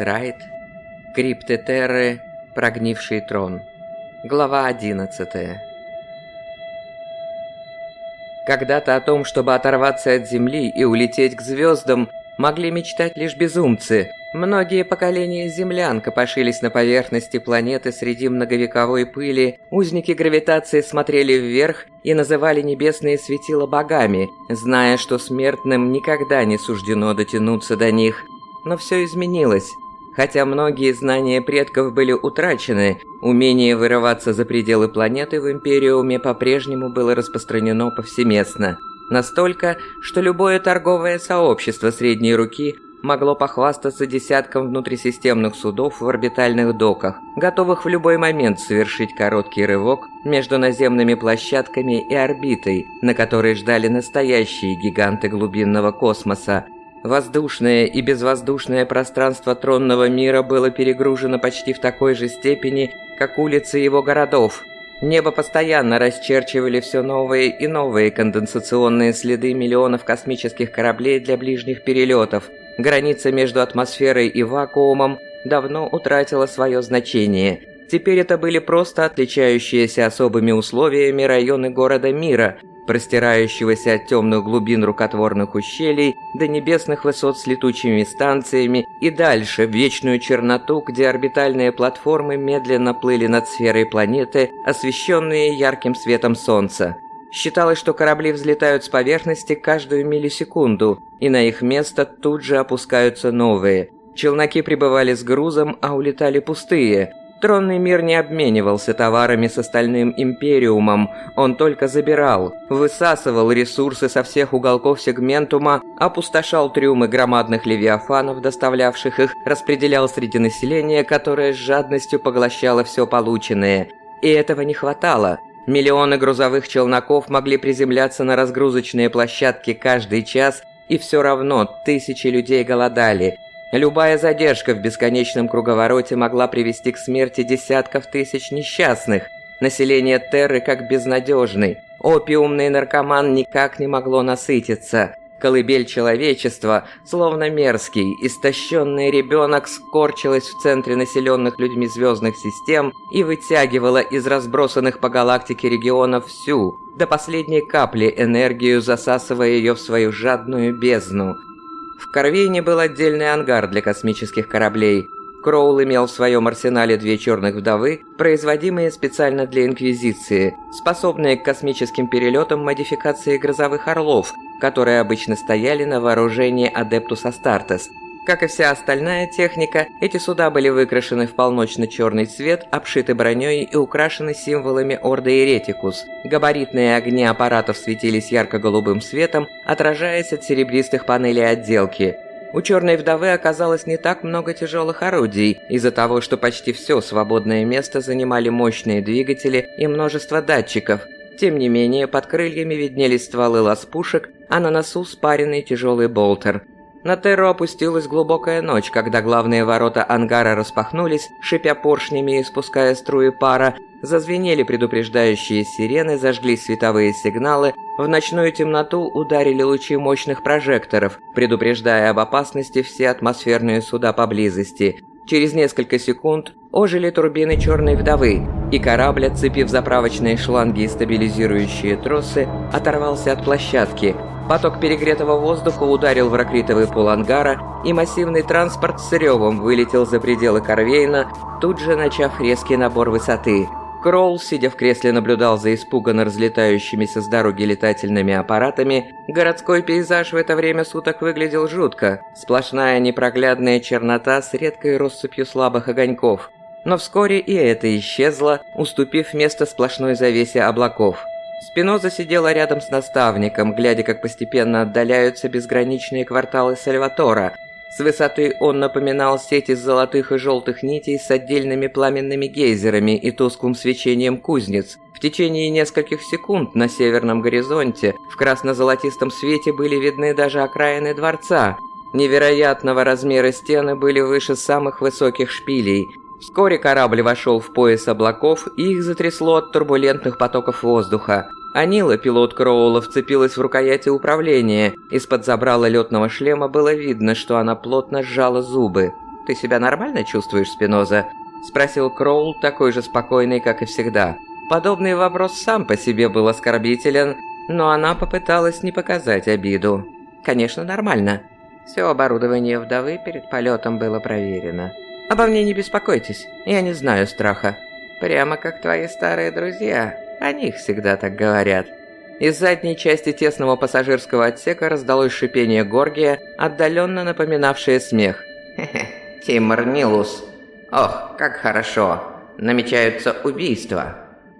Райт. Крипты Терры. Прогнивший трон. Глава 11. Когда-то о том, чтобы оторваться от Земли и улететь к звездам, могли мечтать лишь безумцы. Многие поколения землян копошились на поверхности планеты среди многовековой пыли, узники гравитации смотрели вверх и называли небесные светила богами, зная, что смертным никогда не суждено дотянуться до них. Но все изменилось. Хотя многие знания предков были утрачены, умение вырываться за пределы планеты в Империуме по-прежнему было распространено повсеместно. Настолько, что любое торговое сообщество средней руки могло похвастаться десятком внутрисистемных судов в орбитальных доках, готовых в любой момент совершить короткий рывок между наземными площадками и орбитой, на которой ждали настоящие гиганты глубинного космоса. Воздушное и безвоздушное пространство тронного мира было перегружено почти в такой же степени, как улицы его городов, Небо постоянно расчерчивали все новые и новые конденсационные следы миллионов космических кораблей для ближних перелетов. Граница между атмосферой и вакуумом давно утратила свое значение. Теперь это были просто отличающиеся особыми условиями районы города мира, простирающегося от темных глубин рукотворных ущелий до небесных высот с летучими станциями и дальше в вечную черноту, где орбитальные платформы медленно плыли над сферой планеты, освещенные ярким светом Солнца. Считалось, что корабли взлетают с поверхности каждую миллисекунду, и на их место тут же опускаются новые. Челноки прибывали с грузом, а улетали пустые, Тронный мир не обменивался товарами с остальным Империумом, он только забирал, высасывал ресурсы со всех уголков сегментума, опустошал трюмы громадных левиафанов, доставлявших их, распределял среди населения, которое с жадностью поглощало все полученное. И этого не хватало. Миллионы грузовых челноков могли приземляться на разгрузочные площадки каждый час, и все равно тысячи людей голодали – Любая задержка в бесконечном круговороте могла привести к смерти десятков тысяч несчастных. Население Терры как безнадежный. Опиумный наркоман никак не могло насытиться. Колыбель человечества, словно мерзкий, истощенный ребенок, скорчилась в центре населенных людьми звездных систем и вытягивала из разбросанных по галактике регионов всю, до последней капли энергию, засасывая ее в свою жадную бездну – в Корвейне был отдельный ангар для космических кораблей. Кроул имел в своем арсенале две черных вдовы, производимые специально для Инквизиции, способные к космическим перелетам модификации грозовых орлов, которые обычно стояли на вооружении Адептус Астартес – как и вся остальная техника, эти суда были выкрашены в полночно-черный цвет, обшиты броней и украшены символами Ордо Еретикус. Габаритные огни аппаратов светились ярко-голубым светом, отражаясь от серебристых панелей отделки. У черной вдовы оказалось не так много тяжелых орудий, из-за того, что почти все свободное место занимали мощные двигатели и множество датчиков. Тем не менее, под крыльями виднелись стволы лаз-пушек, а на носу спаренный тяжелый болтер – на Терру опустилась глубокая ночь, когда главные ворота ангара распахнулись, шипя поршнями и спуская струи пара, зазвенели предупреждающие сирены, зажглись световые сигналы, в ночную темноту ударили лучи мощных прожекторов, предупреждая об опасности все атмосферные суда поблизости. Через несколько секунд ожили турбины «Черной вдовы», и корабль, отцепив заправочные шланги и стабилизирующие тросы, оторвался от площадки – Поток перегретого воздуха ударил в ракритовый пол ангара, и массивный транспорт с ревом вылетел за пределы Корвейна, тут же начав резкий набор высоты. Кроул, сидя в кресле, наблюдал за испуганно разлетающимися с дороги летательными аппаратами. Городской пейзаж в это время суток выглядел жутко. Сплошная непроглядная чернота с редкой россыпью слабых огоньков. Но вскоре и это исчезло, уступив место сплошной завесе облаков. Спиноза сидела рядом с наставником, глядя, как постепенно отдаляются безграничные кварталы Сальватора. С высоты он напоминал сеть из золотых и желтых нитей с отдельными пламенными гейзерами и тусклым свечением кузнец. В течение нескольких секунд на северном горизонте в красно-золотистом свете были видны даже окраины дворца. Невероятного размера стены были выше самых высоких шпилей – Вскоре корабль вошел в пояс облаков, и их затрясло от турбулентных потоков воздуха. Анила, пилот Кроула, вцепилась в рукояти управления. Из-под забрала летного шлема было видно, что она плотно сжала зубы. ты себя нормально чувствуешь, Спиноза?» – спросил Кроул, такой же спокойный, как и всегда. Подобный вопрос сам по себе был оскорбителен, но она попыталась не показать обиду. «Конечно, нормально. Все оборудование вдовы перед полетом было проверено. Обо мне не беспокойтесь, я не знаю страха. Прямо как твои старые друзья, о них всегда так говорят». Из задней части тесного пассажирского отсека раздалось шипение Горгия, отдаленно напоминавшее смех. «Хе-хе, Тимур Нилус. Ох, как хорошо. Намечаются убийства».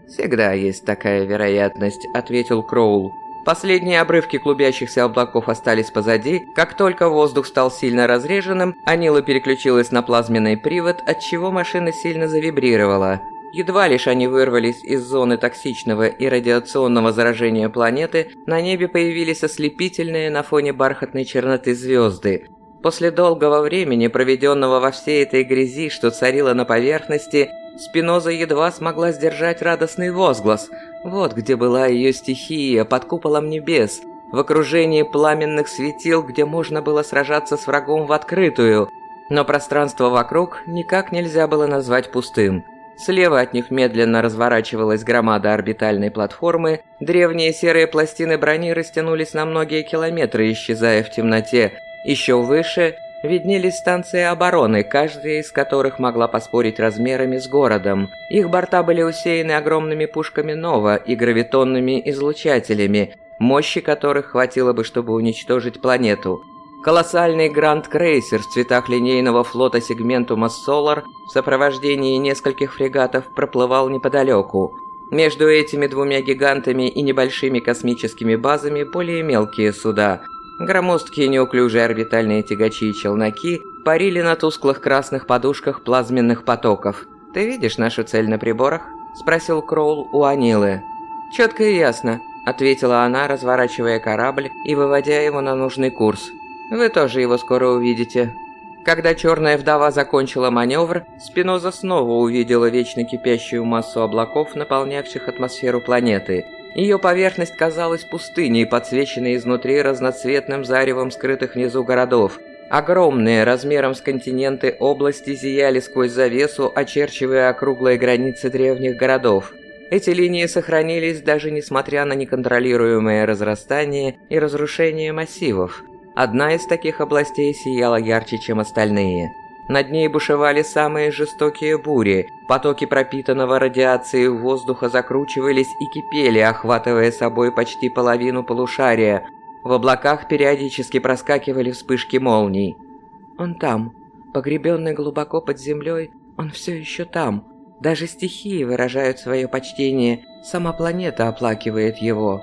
«Всегда есть такая вероятность», — ответил Кроул. Последние обрывки клубящихся облаков остались позади. Как только воздух стал сильно разреженным, Анила переключилась на плазменный привод, отчего машина сильно завибрировала. Едва лишь они вырвались из зоны токсичного и радиационного заражения планеты, на небе появились ослепительные на фоне бархатной черноты звезды. После долгого времени, проведенного во всей этой грязи, что царила на поверхности, Спиноза едва смогла сдержать радостный возглас. Вот где была ее стихия, под куполом небес, в окружении пламенных светил, где можно было сражаться с врагом в открытую. Но пространство вокруг никак нельзя было назвать пустым. Слева от них медленно разворачивалась громада орбитальной платформы, древние серые пластины брони растянулись на многие километры, исчезая в темноте. Еще выше виднелись станции обороны, каждая из которых могла поспорить размерами с городом. Их борта были усеяны огромными пушками Нова и гравитонными излучателями, мощи которых хватило бы, чтобы уничтожить планету. Колоссальный гранд-крейсер в цветах линейного флота сегментума Solar в сопровождении нескольких фрегатов проплывал неподалеку. Между этими двумя гигантами и небольшими космическими базами более мелкие суда. Громоздкие неуклюжие орбитальные тягачи и челноки парили на тусклых красных подушках плазменных потоков. «Ты видишь нашу цель на приборах?» – спросил Кроул у Анилы. «Четко и ясно», – ответила она, разворачивая корабль и выводя его на нужный курс. Вы тоже его скоро увидите. Когда черная вдова закончила маневр, Спиноза снова увидела вечно кипящую массу облаков, наполнявших атмосферу планеты. Ее поверхность казалась пустыней, подсвеченной изнутри разноцветным заревом скрытых внизу городов. Огромные, размером с континенты, области зияли сквозь завесу, очерчивая округлые границы древних городов. Эти линии сохранились даже несмотря на неконтролируемое разрастание и разрушение массивов. Одна из таких областей сияла ярче, чем остальные. Над ней бушевали самые жестокие бури, потоки пропитанного радиацией воздуха закручивались и кипели, охватывая собой почти половину полушария. В облаках периодически проскакивали вспышки молний. «Он там, погребенный глубоко под землей, он все еще там. Даже стихии выражают свое почтение, сама планета оплакивает его».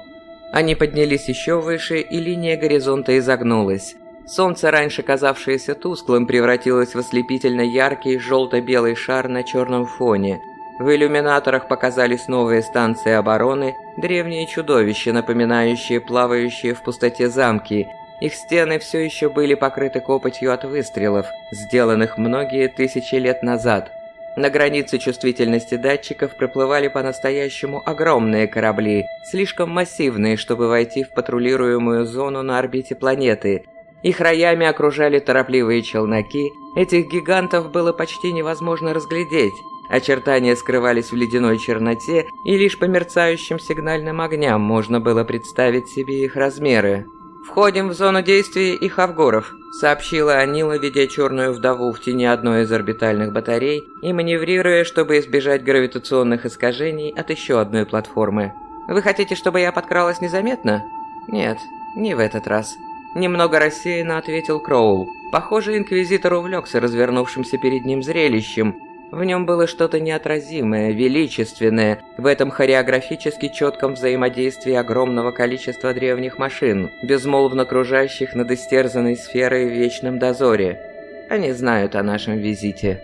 Они поднялись еще выше, и линия горизонта изогнулась. Солнце, раньше казавшееся тусклым, превратилось в ослепительно яркий желто-белый шар на черном фоне. В иллюминаторах показались новые станции обороны, древние чудовища, напоминающие плавающие в пустоте замки. Их стены все еще были покрыты копотью от выстрелов, сделанных многие тысячи лет назад. На границе чувствительности датчиков проплывали по-настоящему огромные корабли, слишком массивные, чтобы войти в патрулируемую зону на орбите планеты. Их роями окружали торопливые челноки, этих гигантов было почти невозможно разглядеть. Очертания скрывались в ледяной черноте, и лишь по мерцающим сигнальным огням можно было представить себе их размеры. «Входим в зону действия их авгоров», — сообщила Анила, ведя черную вдову в тени одной из орбитальных батарей и маневрируя, чтобы избежать гравитационных искажений от еще одной платформы. «Вы хотите, чтобы я подкралась незаметно?» «Нет, не в этот раз». Немного рассеянно ответил Кроул. Похоже, Инквизитор увлекся развернувшимся перед ним зрелищем, в нем было что-то неотразимое, величественное, в этом хореографически четком взаимодействии огромного количества древних машин, безмолвно кружащих над истерзанной сферой в вечном дозоре. Они знают о нашем визите.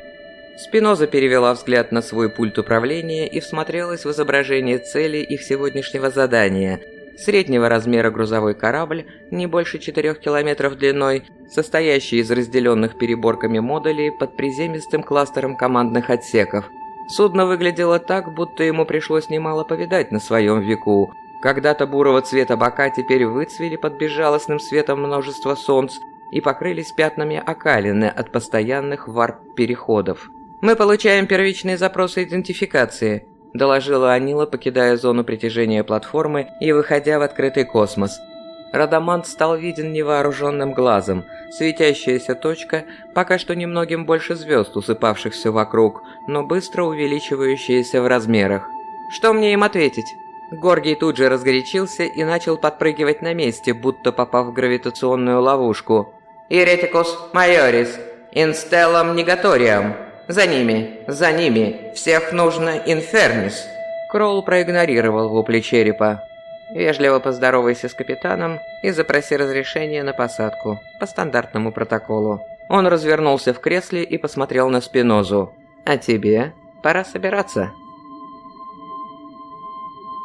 Спиноза перевела взгляд на свой пульт управления и всмотрелась в изображение цели их сегодняшнего задания – Среднего размера грузовой корабль, не больше 4 километров длиной, состоящий из разделенных переборками модулей под приземистым кластером командных отсеков. Судно выглядело так, будто ему пришлось немало повидать на своем веку. Когда-то бурого цвета бока теперь выцвели под безжалостным светом множество солнц, и покрылись пятнами окалины от постоянных варп-переходов. «Мы получаем первичные запросы идентификации», – доложила Анила, покидая зону притяжения платформы и выходя в открытый космос. Радамант стал виден невооруженным глазом. Светящаяся точка, пока что немногим больше звезд, усыпавшихся вокруг, но быстро увеличивающаяся в размерах. «Что мне им ответить?» Горгий тут же разгорячился и начал подпрыгивать на месте, будто попав в гравитационную ловушку. «Иретикус майорис, инстеллам негаториам. За ними, за ними, всех нужно инфернис». Кроул проигнорировал вопли черепа. Вежливо поздоровайся с капитаном и запроси разрешение на посадку, по стандартному протоколу. Он развернулся в кресле и посмотрел на Спинозу. «А тебе? Пора собираться».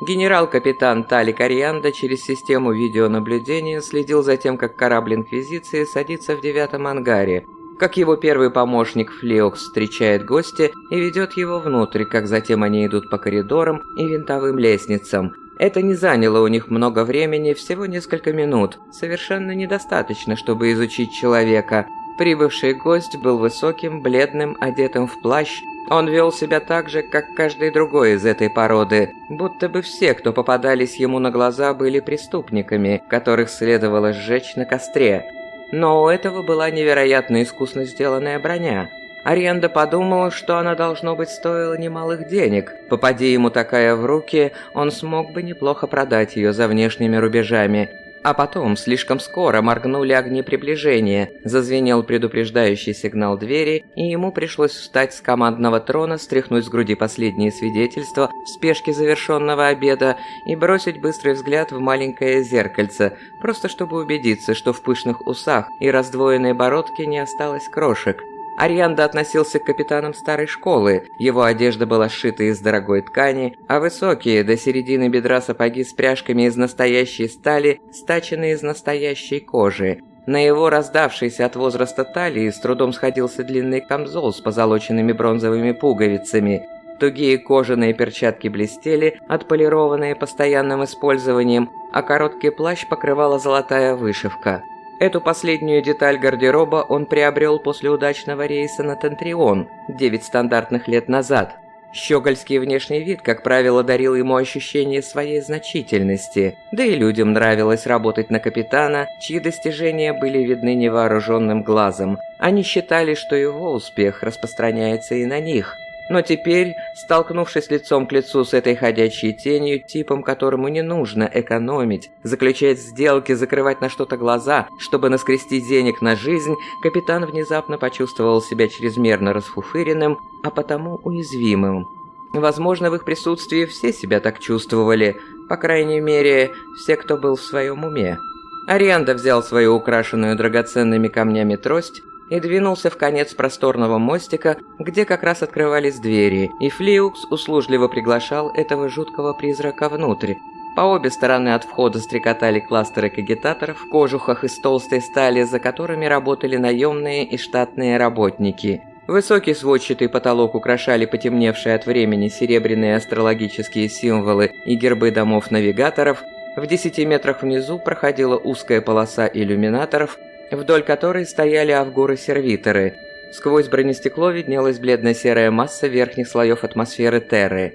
Генерал-капитан Тали Карьянда через систему видеонаблюдения следил за тем, как корабль Инквизиции садится в девятом ангаре, как его первый помощник Флеокс встречает гостя и ведет его внутрь, как затем они идут по коридорам и винтовым лестницам. Это не заняло у них много времени, всего несколько минут, совершенно недостаточно, чтобы изучить человека. Прибывший гость был высоким, бледным, одетым в плащ, он вел себя так же, как каждый другой из этой породы, будто бы все, кто попадались ему на глаза, были преступниками, которых следовало сжечь на костре. Но у этого была невероятно искусно сделанная броня. Ариенда подумала, что она, должно быть, стоила немалых денег. Попади ему такая в руки, он смог бы неплохо продать ее за внешними рубежами. А потом, слишком скоро, моргнули огни приближения, зазвенел предупреждающий сигнал двери, и ему пришлось встать с командного трона, стряхнуть с груди последние свидетельства в спешке завершенного обеда и бросить быстрый взгляд в маленькое зеркальце, просто чтобы убедиться, что в пышных усах и раздвоенной бородке не осталось крошек. Арианда относился к капитанам старой школы, его одежда была сшита из дорогой ткани, а высокие, до середины бедра сапоги с пряжками из настоящей стали, стачены из настоящей кожи. На его раздавшейся от возраста талии с трудом сходился длинный камзол с позолоченными бронзовыми пуговицами. Тугие кожаные перчатки блестели, отполированные постоянным использованием, а короткий плащ покрывала золотая вышивка. Эту последнюю деталь гардероба он приобрел после удачного рейса на Тентрион 9 стандартных лет назад. Щегольский внешний вид, как правило, дарил ему ощущение своей значительности, да и людям нравилось работать на капитана, чьи достижения были видны невооруженным глазом. Они считали, что его успех распространяется и на них – но теперь, столкнувшись лицом к лицу с этой ходячей тенью, типом которому не нужно экономить, заключать сделки, закрывать на что-то глаза, чтобы наскрести денег на жизнь, капитан внезапно почувствовал себя чрезмерно расфуфыренным, а потому уязвимым. Возможно, в их присутствии все себя так чувствовали, по крайней мере, все, кто был в своем уме. Арианда взял свою украшенную драгоценными камнями трость и двинулся в конец просторного мостика, где как раз открывались двери, и Флиукс услужливо приглашал этого жуткого призрака внутрь. По обе стороны от входа стрекотали кластеры кагитаторов в кожухах из толстой стали, за которыми работали наемные и штатные работники. Высокий сводчатый потолок украшали потемневшие от времени серебряные астрологические символы и гербы домов-навигаторов, в 10 метрах внизу проходила узкая полоса иллюминаторов, вдоль которой стояли авгуры-сервиторы. Сквозь бронестекло виднелась бледно-серая масса верхних слоев атмосферы Терры.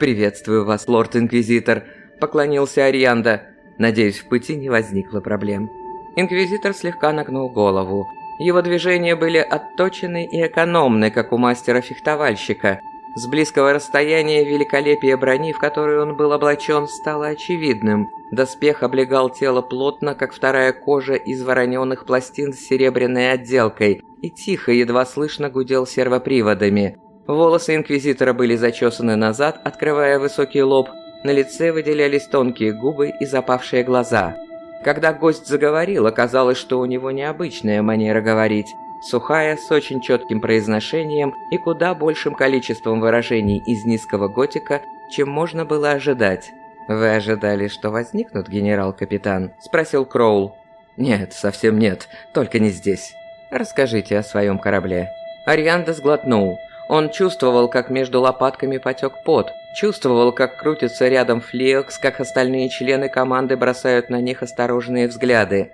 «Приветствую вас, лорд-инквизитор», — поклонился Арианда. «Надеюсь, в пути не возникло проблем». Инквизитор слегка нагнул голову. Его движения были отточены и экономны, как у мастера-фехтовальщика. С близкого расстояния великолепие брони, в которую он был облачен, стало очевидным. Доспех облегал тело плотно, как вторая кожа из вороненых пластин с серебряной отделкой, и тихо, едва слышно гудел сервоприводами. Волосы Инквизитора были зачесаны назад, открывая высокий лоб, на лице выделялись тонкие губы и запавшие глаза. Когда гость заговорил, оказалось, что у него необычная манера говорить сухая, с очень четким произношением и куда большим количеством выражений из низкого готика, чем можно было ожидать. «Вы ожидали, что возникнут, генерал-капитан?» – спросил Кроул. «Нет, совсем нет, только не здесь. Расскажите о своем корабле». Арианда сглотнул. Он чувствовал, как между лопатками потек пот, чувствовал, как крутится рядом Флиокс, как остальные члены команды бросают на них осторожные взгляды.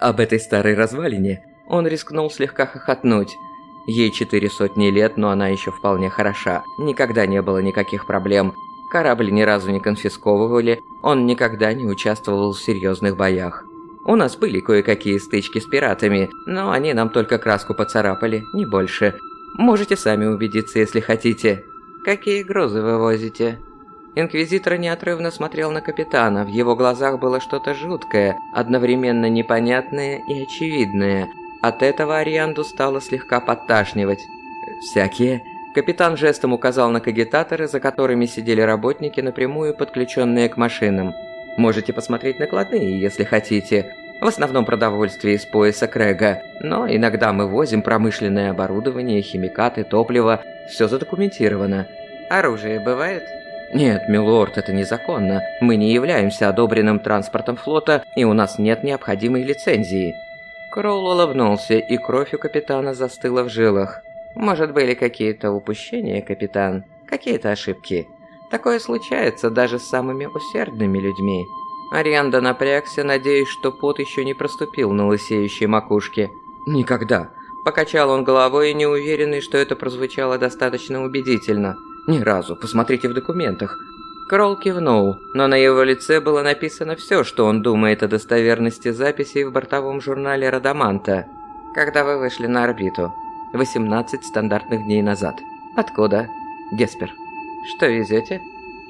Об этой старой развалине он рискнул слегка хохотнуть. Ей четыре сотни лет, но она еще вполне хороша. Никогда не было никаких проблем. Корабль ни разу не конфисковывали, он никогда не участвовал в серьезных боях. У нас были кое-какие стычки с пиратами, но они нам только краску поцарапали, не больше. Можете сами убедиться, если хотите. Какие грузы вы возите? Инквизитор неотрывно смотрел на капитана, в его глазах было что-то жуткое, одновременно непонятное и очевидное. От этого Арианду стало слегка подташнивать. «Всякие?» Капитан жестом указал на кагитаторы, за которыми сидели работники, напрямую подключенные к машинам. Можете посмотреть накладные, если хотите. В основном продовольствие из пояса Крэга, но иногда мы возим промышленное оборудование, химикаты, топливо. Все задокументировано. Оружие бывает? Нет, милорд, это незаконно. Мы не являемся одобренным транспортом флота, и у нас нет необходимой лицензии. Кроул улыбнулся, и кровь у капитана застыла в жилах. Может, были какие-то упущения, капитан? Какие-то ошибки? Такое случается даже с самыми усердными людьми. Арианда напрягся, надеясь, что пот еще не проступил на лысеющей макушке. «Никогда!» Покачал он головой, неуверенный, что это прозвучало достаточно убедительно. «Ни разу. Посмотрите в документах». Кролл кивнул, но на его лице было написано все, что он думает о достоверности записей в бортовом журнале «Радаманта». «Когда вы вышли на орбиту?» «18 стандартных дней назад». «Откуда?» «Геспер». Что везете?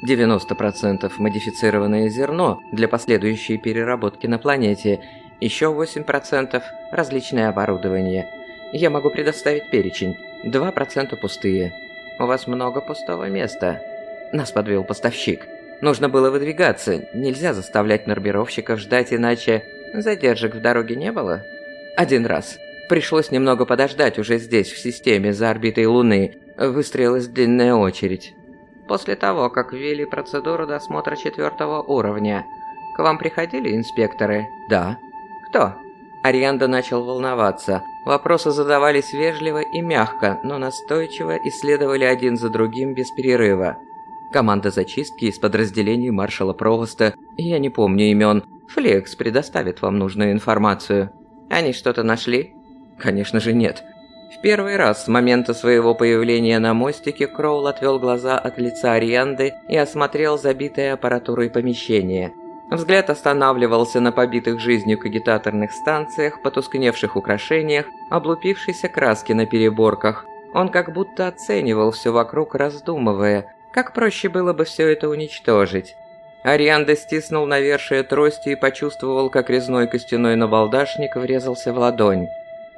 90% модифицированное зерно для последующей переработки на планете, еще 8% различное оборудование. Я могу предоставить перечень. 2% пустые. У вас много пустого места. Нас подвел поставщик. Нужно было выдвигаться, нельзя заставлять норбировщиков ждать, иначе... Задержек в дороге не было? Один раз. Пришлось немного подождать уже здесь, в системе, за орбитой Луны. Выстроилась длинная очередь. После того, как ввели процедуру досмотра четвертого уровня, к вам приходили инспекторы? Да. Кто? Арианда начал волноваться. Вопросы задавались вежливо и мягко, но настойчиво исследовали один за другим без перерыва. Команда зачистки из подразделений маршала Провоста, я не помню имен, Флекс предоставит вам нужную информацию. Они что-то нашли? Конечно же нет. В первый раз с момента своего появления на мостике Кроул отвел глаза от лица Арианды и осмотрел забитое аппаратурой помещение. Взгляд останавливался на побитых жизнью кагитаторных станциях, потускневших украшениях, облупившейся краске на переборках. Он как будто оценивал все вокруг, раздумывая, как проще было бы все это уничтожить. Арианда стиснул навершие трости и почувствовал, как резной костяной набалдашник врезался в ладонь.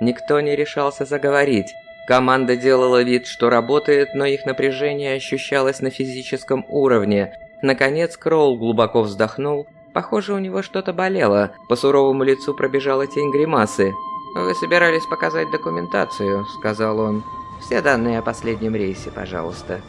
Никто не решался заговорить. Команда делала вид, что работает, но их напряжение ощущалось на физическом уровне. Наконец Кроул глубоко вздохнул. Похоже, у него что-то болело. По суровому лицу пробежала тень гримасы. «Вы собирались показать документацию», — сказал он. «Все данные о последнем рейсе, пожалуйста».